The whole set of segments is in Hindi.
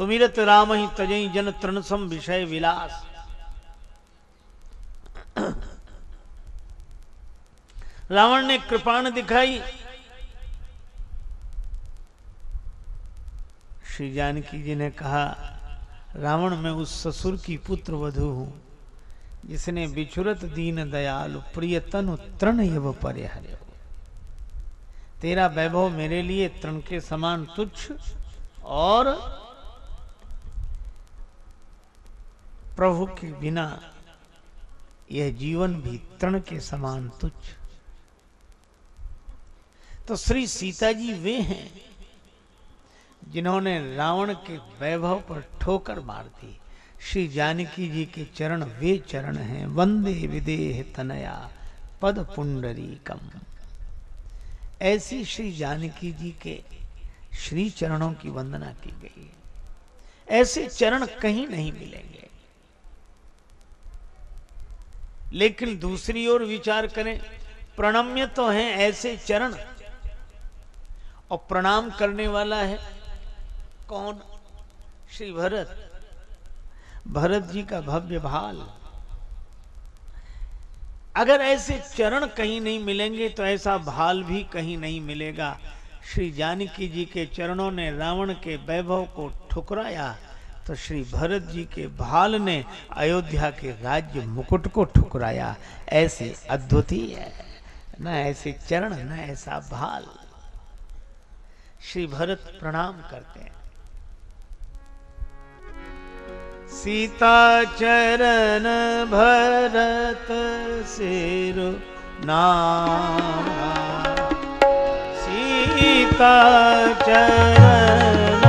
सुमिरत राम ही तजई जन तृणसम विषय विलास। रावण ने कृपाण दिखाई। श्री जानकी जी ने कहा, रावण, मैं उस ससुर की पुत्र वधु हूँ, जिसने बिछुरत दीन दयालु प्रिय तनु तृण यव परिहरे तेरा वैभव मेरे लिए तृण के समान तुच्छ और प्रभु के बिना यह जीवन भी तृण के समान तुच्छ। तो श्री सीता जी वे हैं जिन्होंने रावण के वैभव पर ठोकर मार दी। श्री जानकी जी के चरण वे चरण हैं, वंदे विदेह तनया पद पुंडरी कम ऐसी श्री जानकी जी के श्री चरणों की वंदना की गई ऐसे चरण कहीं नहीं मिलेंगे। लेकिन दूसरी ओर विचार करें, प्रणम्य तो हैं ऐसे चरण। और प्रणाम करने वाला है कौन? श्री भरत। भरत जी का भव्य भाल। अगर ऐसे चरण कहीं नहीं मिलेंगे तो ऐसा भाल भी कहीं नहीं मिलेगा। श्री जानकी जी के चरणों ने रावण के वैभव को ठुकराया। तो श्री भरत जी के भाल ने अयोध्या के राज्य मुकुट को ठुकराया। ऐसे अद्वितीय है। न ऐसे चरण, न ऐसा भाल। श्री भरत प्रणाम करते हैं। सीता चरण भरत सिर नाम। सीता चरण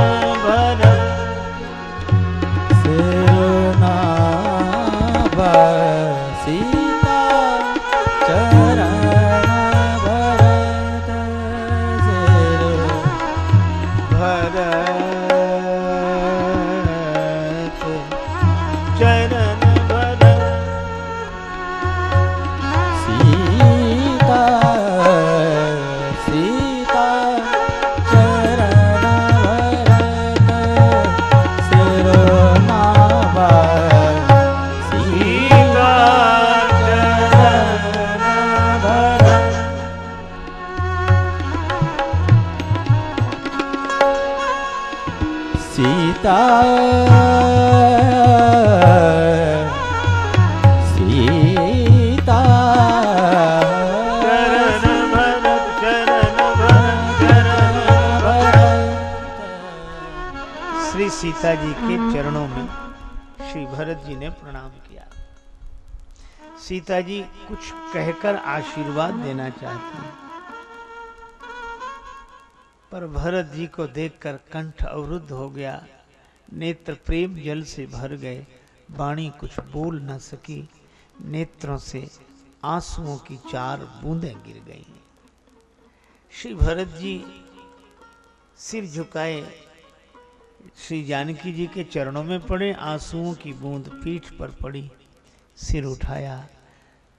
सीता। श्री सीता जी के चरणों में श्री भरत जी ने प्रणाम किया। सीता जी कुछ कहकर आशीर्वाद देना चाहती पर भरत जी को देखकर कंठ अवरुद्ध हो गया। नेत्र प्रेम जल से भर गए वाणी कुछ बोल न सकी, नेत्रों से आंसुओं की चार बूंदें गिर गईं। श्री भरत जी सिर झुकाए, श्री जानकी जी के चरणों में पड़े, आंसुओं की बूंद पीठ पर पड़ी, सिर उठाया।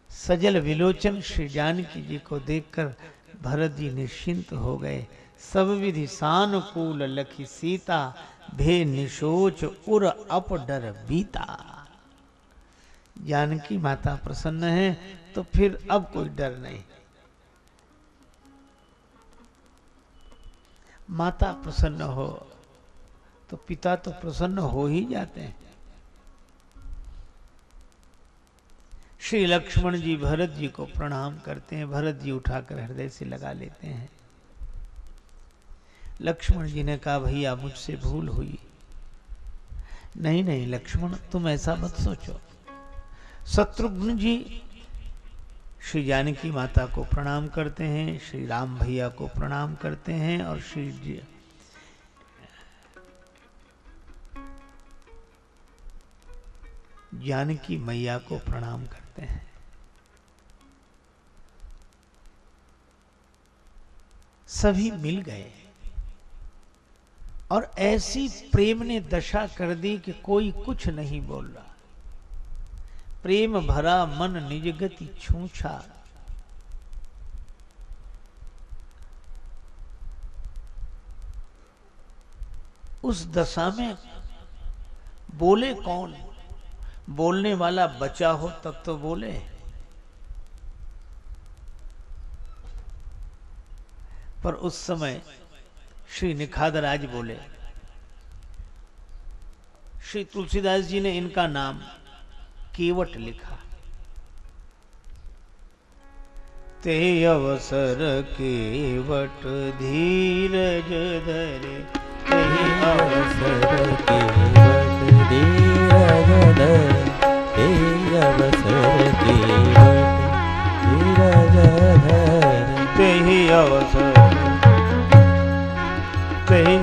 सजल विलोचन श्री जानकी जी को देखकर भरत जी निश्चिंत हो गए। सब विधि सानुकूल लखी सीता भे निशोच, उर अप डर बीता। जानकी माता प्रसन्न है तो फिर अब कोई डर नहीं। माता प्रसन्न हो तो पिता तो प्रसन्न हो ही जाते हैं। श्री लक्ष्मण जी भरत जी को प्रणाम करते हैं, भरत जी उठाकर हृदय से लगा लेते हैं। लक्ष्मण जी ने कहा, भैया, मुझसे भूल हुई। नहीं नहीं, लक्ष्मण, तुम ऐसा मत सोचो। शत्रुघ्न जी, श्री जानकी माता को प्रणाम करते हैं, श्री राम भैया को प्रणाम करते हैं और श्री जानकी मैया को प्रणाम करते हैं। सभी मिल गए। और ऐसी प्रेम ने दशा कर दी कि कोई कुछ नहीं बोल रहा। प्रेम भरा मन निज गति छूछा। उस दशा में बोले कौन? बोलने वाला बचा हो, तब तो बोले। पर उस समय श्री निखादराज बोले, श्री तुलसीदास जी ने इनका नाम केवट लिखा। ते अवसर केवट धीरज धरे, ते अवसर केवट धीरज धर ते अवसर केवट धीरज धर ते अवसर ते अवसर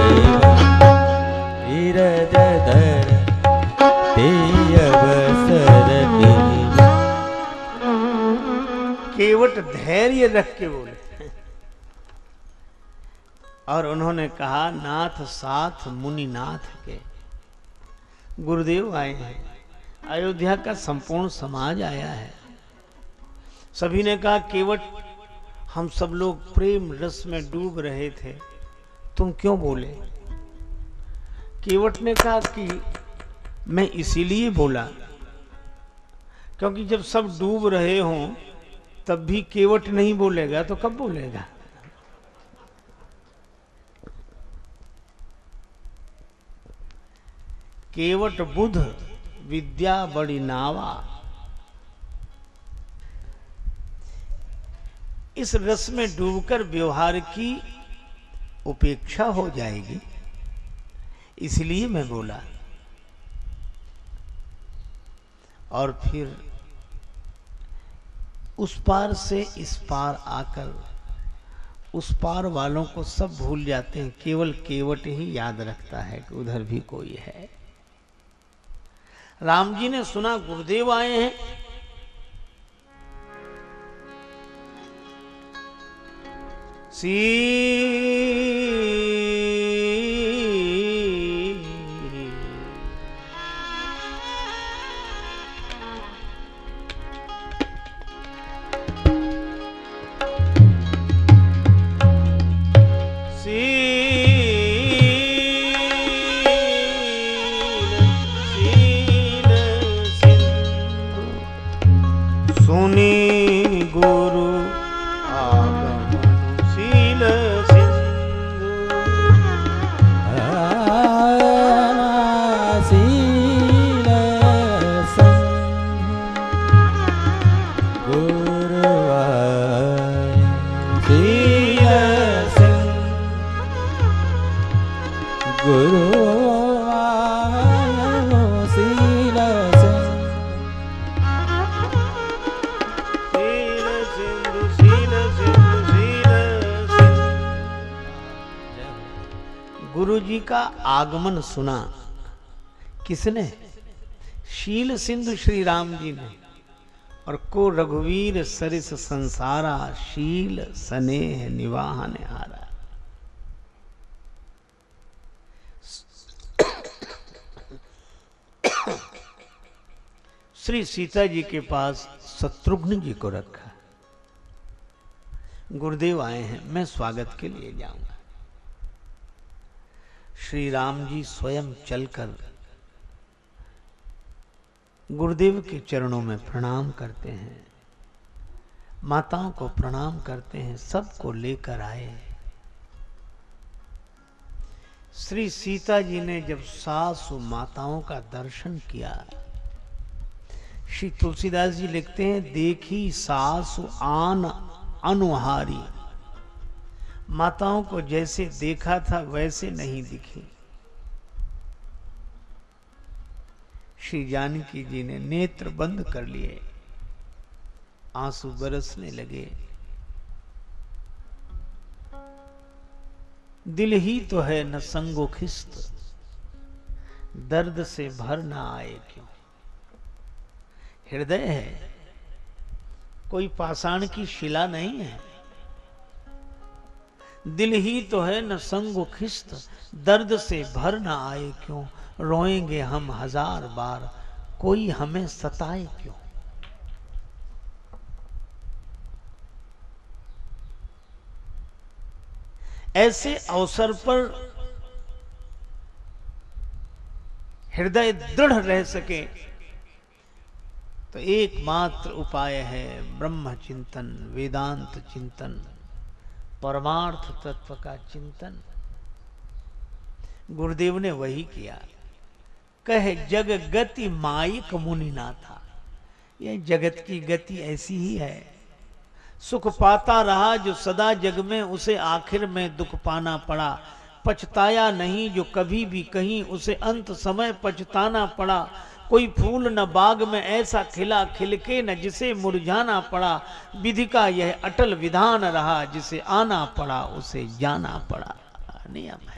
धैर्य रख के बोले। और उन्होंने कहा, नाथ साथ मुनि नाथ के। गुरुदेव आए हैं। अयोध्या का संपूर्ण समाज आया है। सभी ने कहा, केवट, हम सब लोग प्रेम रस में डूब रहे थे। तुम क्यों बोले? केवट ने कहा कि मैं इसीलिए बोला, क्योंकि जब सब डूब रहे हों तब भी केवट नहीं बोलेगा तो कब बोलेगा? केवट बुध, विद्या बड़ी नावा। इस रस में डूबकर व्यवहार की उपेक्षा हो जाएगी। इसलिए मैं बोला। और फिर उस पार से इस पार आकर उस पार वालों को सब भूल जाते हैं। केवल केवट ही याद रखता है कि उधर भी कोई है। राम जी ने सुना, गुरुदेव आए हैं। सी गुरु जी का आगमन सुना। किसने? शील सिंधु श्री राम जी ने। को रघुवीर सरिस संसारा, शील स्नेह निवाहन हारा। श्री सीता जी के पास शत्रुघ्न जी को रखा। गुरुदेव आए हैं, मैं स्वागत के लिए जाऊँगा। श्री राम जी स्वयं चलकर गुरुदेव के चरणों में प्रणाम करते हैं। माताओं को प्रणाम करते हैं, सबको लेकर आए श्री सीता जी ने जब सासु माताओं का दर्शन किया, श्री तुलसीदास जी लिखते हैं, देखी सास आन अनुहारी। माताओं को जैसे देखा था, वैसे नहीं दिखी। श्री जानकी जी ने नेत्र बंद कर लिए। आँसू बरसने लगे। दिल ही तो है न संगो खिस्त। दर्द से भर ना आए क्यों? हृदय है। कोई पाषाण की शिला नहीं है। दिल ही तो है न संगो खिस्त। दर्द से भर ना आए क्यों? रोएँगे हम हज़ार बार। कोई हमें सताए क्यों? ऐसे अवसर पर हृदय दृढ़ रह सके तो एकमात्र उपाय है ब्रह्म चिंतन वेदांत चिंतन, परमार्थ तत्व का चिंतन। गुरुदेव ने वही किया। कहे, जग गति माइक मुनि ना था यह जगत की गति ऐसी ही है। सुख पाता रहा जो सदा जग में, उसे आखिर में दुख पाना पड़ा। पछताया नहीं जो कभी भी कहीं, उसे अंत समय पछताना पड़ा। कोई फूल न बाग में ऐसा खिला, खिलके न जिसे मुरझाना पड़ा। विधि का यह अटल विधान रहा, जिसे आना पड़ा, उसे जाना पड़ा। नियम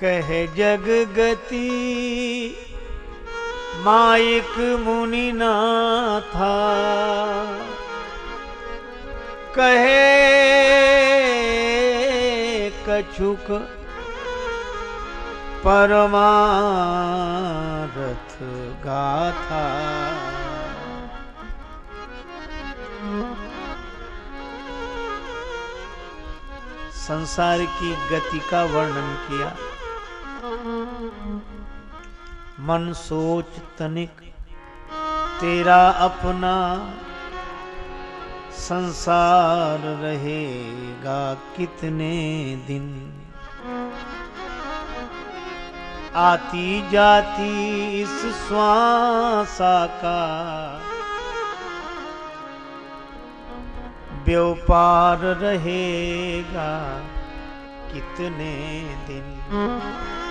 कह जग गति माइक मुनि ना था कहे कछुक परमारथ गाथा। संसार की गति का वर्णन किया। मन सोच तनिक तेरा अपना संसार रहेगा कितने दिन? आती जाती इस श्वासा का व्यापार रहेगा कितने दिन?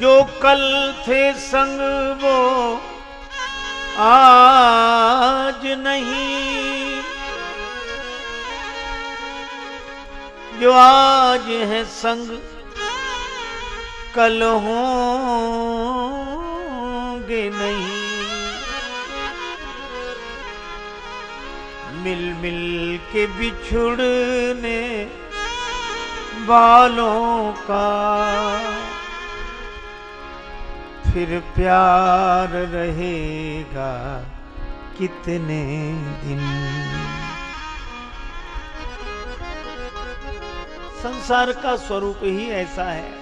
जो कल थे संग वो आज नहीं। जो आज है संग, कल होंगे नहीं। मिल मिल के बिछुड़ने वालों का फिर प्यार रहेगा कितने दिन? संसार का स्वरूप ही ऐसा है।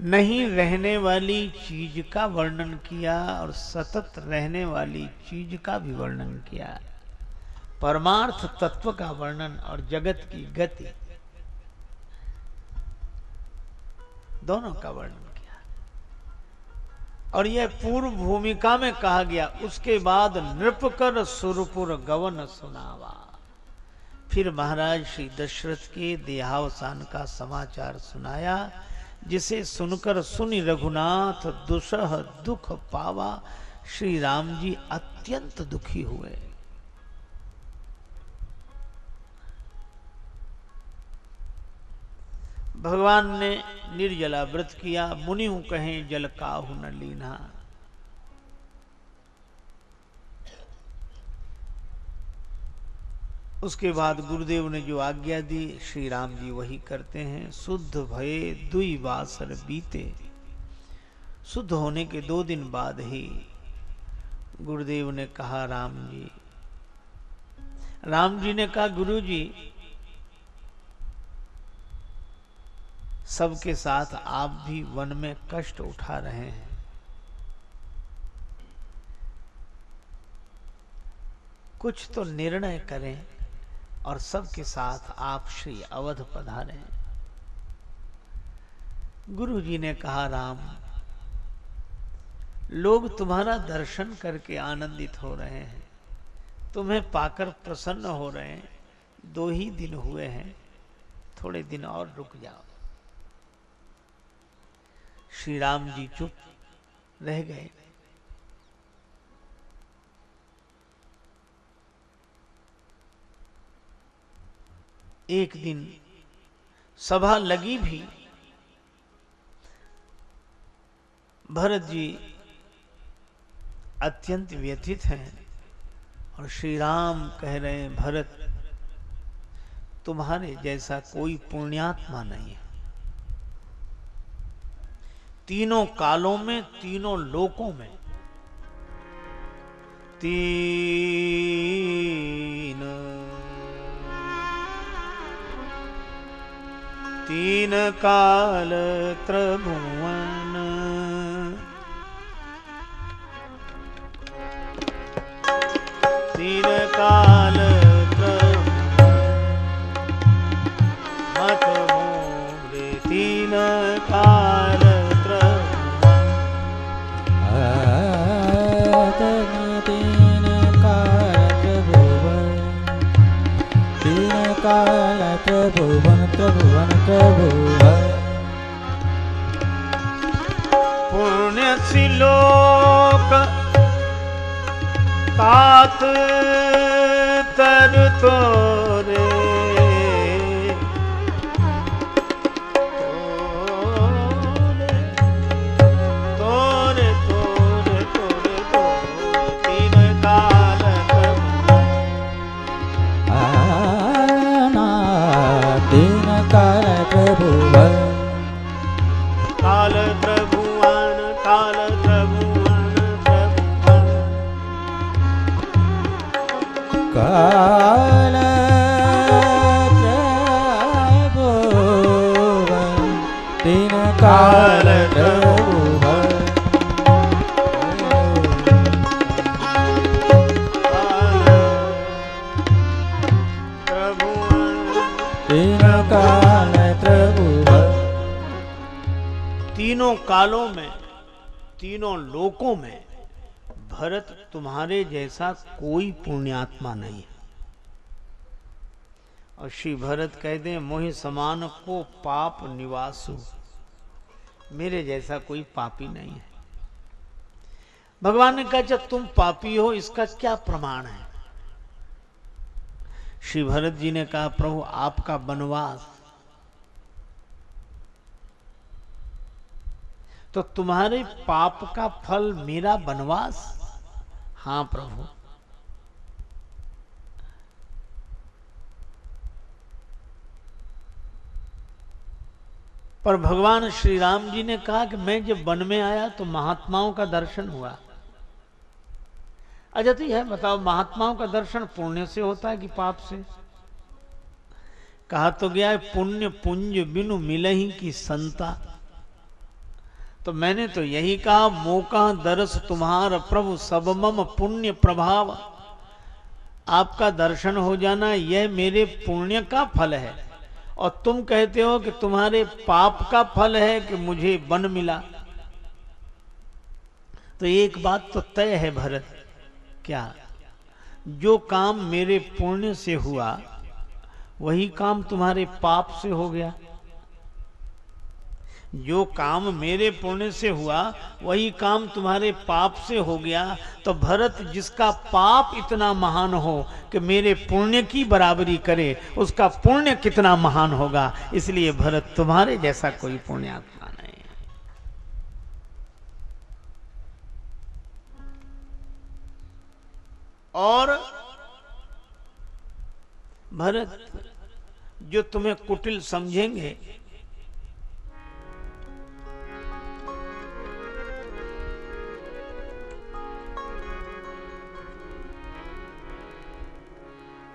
नहीं रहने वाली चीज़ का वर्णन किया और सतत रहने वाली चीज़ का भी वर्णन किया। परमार्थ तत्व का वर्णन और जगत की गति। दोनों का वर्णन किया। और यह पूर्व भूमिका में कहा गया, उसके बाद नृपकर सुरपुर गवन सुनावा। फिर महाराज श्री दशरथ के देहावसान का समाचार सुनाया, जिसे सुनकर सुनि रघुनाथ दुसह दुख पावा। श्री राम जी अत्यंत दुखी हुए। भगवान ने निर्जला व्रत किया मुनि कहें, जल काहु न लीना। उसके बाद गुरुदेव ने जो आज्ञा दी, श्री राम जी वही करते हैं। शुद्ध भये दुई बासर बीते। शुद्ध होने के दो दिन बाद ही गुरुदेव ने कहा, राम जी। राम जी ने कहा गुरु जी सबके साथ आप भी वन में कष्ट उठा रहे हैं। कुछ तो निर्णय करें और सबके साथ आप श्री अवध पधारें। गुरु जी ने कहा, राम, लोग तुम्हारा दर्शन करके आनंदित हो रहे हैं। तुम्हें पाकर प्रसन्न हो रहे हैं। दो ही दिन हुए हैं। थोड़े दिन और रुक जाओ। श्री राम जी चुप रह गए। एक दिन सभा लगी भी। भरत जी अत्यंत व्यथित हैं और श्री राम कह रहे हैं, भरत, तुम्हारे जैसा कोई पुण्यात्मा नहीं है। तीनों कालों में तीनों लोकों में। तीन। तीन काल त्रिभुवन। तीन काल काल त्रिभुवन त्रिभुवन त्रिभुवन पुण्य श्लोक तात तर तोरे। कालों में, तीनों लोकों में, भरत तुम्हारे जैसा कोई पुण्यात्मा नहीं है। और श्री भरत कहते हैं मोहि समान को पाप निवासु, मेरे जैसा कोई पापी नहीं है। भगवान ने कहा, जब तुम पापी हो, इसका क्या प्रमाण है? श्री भरत जी ने कहा, प्रभु, आपका वनवास तो तुम्हारे पाप का फल मेरा वनवास? हाँ प्रभु। पर भगवान श्री राम जी ने कहा कि मैं जब वन में आया तो महात्माओं का दर्शन हुआ। अच्छा तो यह बताओ महात्माओं का दर्शन पुण्य से होता है कि पाप से? कहा तो गया है पुण्य पुंज बिनु मिलही की संता। तो मैंने तो यही कहा, मौका दरस तुम्हार प्रभु सब मम पुण्य प्रभाव। आपका दर्शन हो जाना यह मेरे पुण्य का फल है। और तुम कहते हो कि तुम्हारे पाप का फल है कि मुझे बन मिला। तो एक बात तो तय है भरत, क्या जो काम मेरे पुण्य से हुआ, वही काम तुम्हारे पाप से हो गया? जो काम मेरे पुण्य से हुआ, वही काम तुम्हारे पाप से हो गया। तो भरत, जिसका पाप इतना महान हो कि मेरे पुण्य की बराबरी करे, उसका पुण्य कितना महान होगा? इसलिए भरत, तुम्हारे जैसा कोई पुण्यात्मा नहीं और भरत, जो तुम्हें कुटिल समझेंगे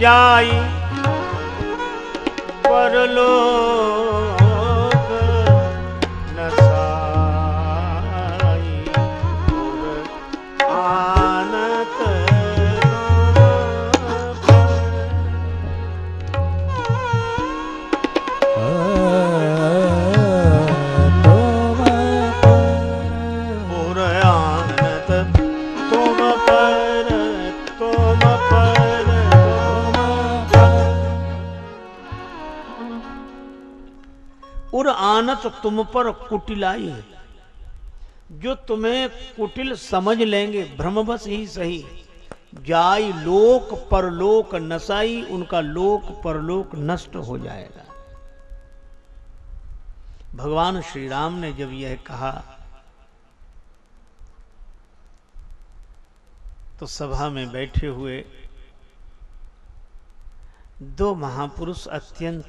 जाई परलोक और तुम पर कुटिलाई जो तुम्हें कुटिल समझ लेंगे भ्रमवश ही सही। जाई लोक, परलोक नसाई, उनका लोक, परलोक नष्ट हो जाएगा। भगवान श्री राम ने जब यह कहा तो सभा में बैठे हुए दो महापुरुष अत्यंत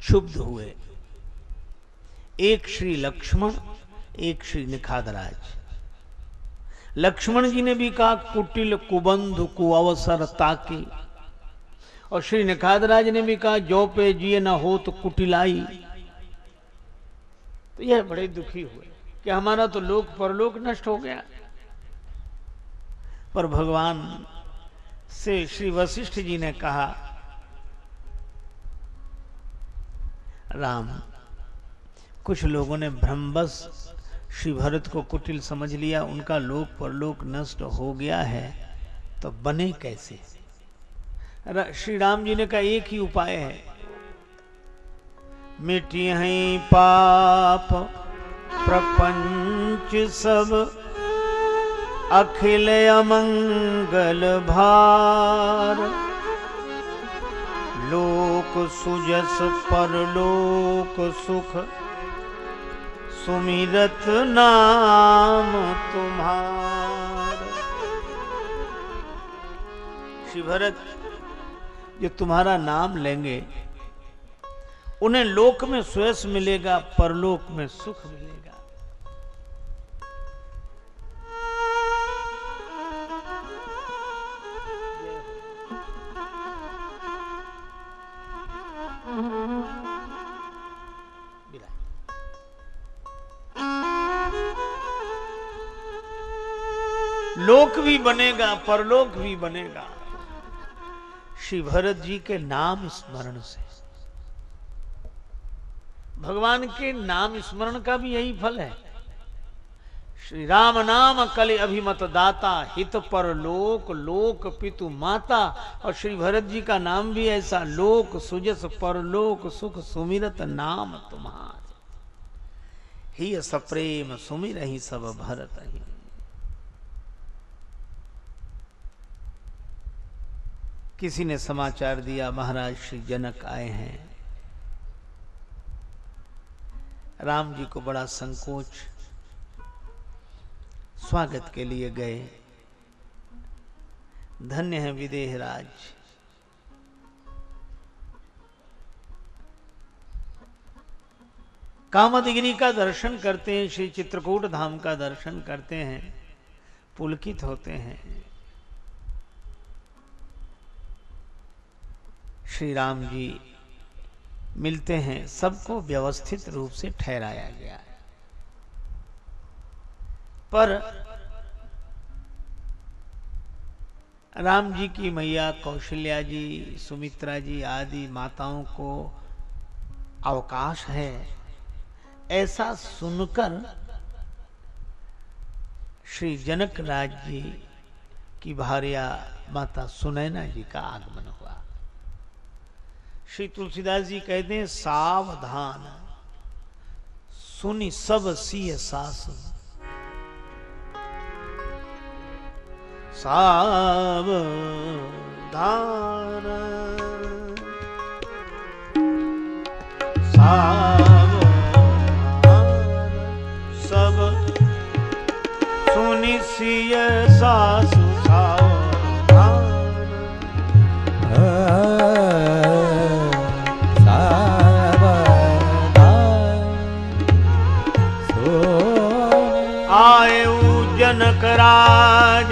क्षुब्ध हुए। एक श्री लक्ष्मण, एक श्री निखादराज। लक्ष्मण जी ने भी कहा, कुटिल कुबंध कुअवसर ताकी। और श्री निखादराज ने भी कहा, जो पे जिए न हो तो कुटिलाई। तो यह बड़े दुखी हुए कि हमारा तो लोक परलोक नष्ट हो गया। पर भगवान से श्री वशिष्ठ जी ने कहा, राम कुछ लोगों ने भ्रमबस श्री भरत को कुटिल समझ लिया, उनका लोक परलोक नष्ट हो गया है तो बने कैसे? श्री राम जी ने कहा, एक ही उपाय है। मिटी हैं पाप, प्रपंच सब, अखिल अमंगल भार। लोक सुजस, परलोक सुख सुमिरत नाम तुम्हार। श्री भरत जो तुम्हारा नाम लेंगे। उन्हें लोक में स्वयं मिलेगा, परलोक में सुख मिलेगा। लोक भी बनेगा, परलोक भी बनेगा। श्री भरत जी के नाम स्मरण से। भगवान के नाम स्मरण का भी यही फल है। श्री राम नाम कल अभिमत दाता हित पर लोक लोक पितु माता, और श्री भरत जी का नाम भी ऐसा, लोक सुजस परलोक सुख सुमिरत नाम तुम्हार। ही सप्रेम सुमिर ही सब भरत ही। किसी ने समाचार दिया, महाराज श्री जनक आए हैं। राम जी को बड़ा संकोच, स्वागत के लिए गए। धन्य है विदेह राज। कामदगिरी का दर्शन करते हैं, श्री चित्रकूट धाम का दर्शन करते हैं, पुलकित होते हैं। श्री राम जी मिलते हैं, सबको व्यवस्थित रूप से ठहराया गया। है पर राम जी की मैया कौशल्या जी, सुमित्रा जी आदि माताओं को अवकाश है, ऐसा सुनकर श्री जनक राज जी की भार्या माता सुनैना जी का आगमन हुआ। श्री तुलसीदास जी कहते हैं, सावधान, सुनी सब सिय सास सावधान सावधान, सब सुनि सिय सासु आयु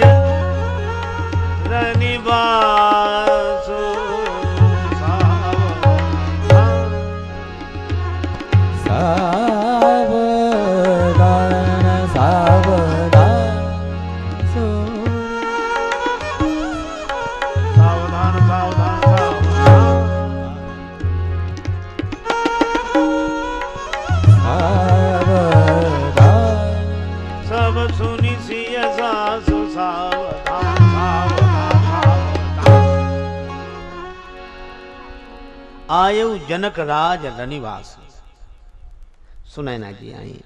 जनक राज रनिवास। सुनैना जी आई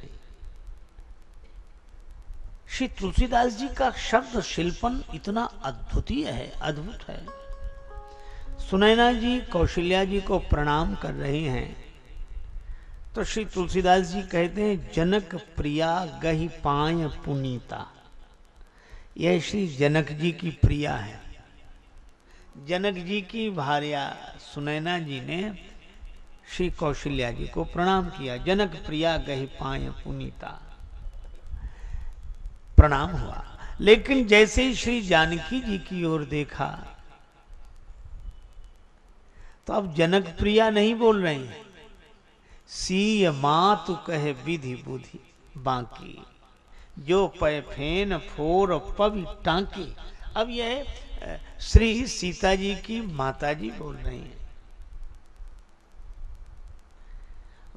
श्री तुलसीदास जी का शब्द शिल्पन इतना अद्भुतीय है, अद्भुत है। सुनैना जी, कौशल्या जी को प्रणाम कर रही हैं। तो श्री तुलसीदास जी कहते हैं, जनक प्रिया गही पाय पुनीता। यह श्री जनक जी की प्रिया है। जनक जी की भार्या सुनैना जी ने श्री कौशल्या जी को प्रणाम किया। जनक प्रिया गही पाय पुनीता। प्रणाम हुआ। लेकिन जैसे ही श्री जानकी जी की ओर देखा तो अब जनक प्रिया नहीं बोल रहे हैं। सीय मातु कहे विधि बुद्धि बाकी। जो पय फेन फोर पवि टांकी। अब यह श्री सीता जी की माता जी बोल रही हैं।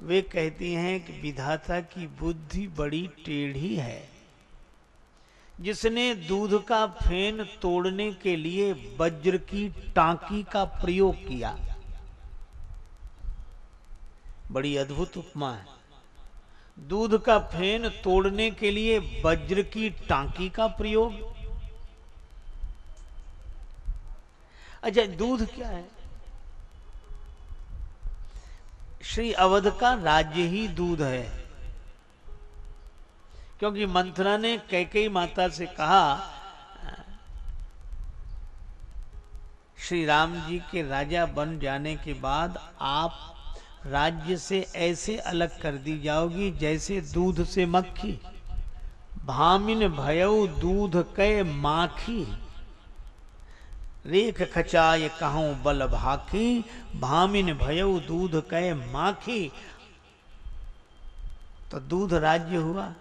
वे कहती हैं कि विधाता की बुद्धि बड़ी टेढ़ी है। जिसने दूध का फेन तोड़ने के लिए वज्र की टांकी का प्रयोग किया। बड़ी अद्भुत उपमा है। दूध का फेन तोड़ने के लिए वज्र की टांकी का प्रयोग। अच्छा दूध क्या है? श्री अवध का राज्य ही दूध है। क्योंकि मंथरा ने कैकई माता से कहा, श्री राम जी के राजा बन जाने के बाद आप राज्य से ऐसे अलग कर दी जाओगी जैसे दूध से मक्खी। भामिन भयऊ दूध कै माखी। रेख खचाय कहो बल भाखी भामिन भयऊ दूध कह माखी। तो दूध राज्य हुआ।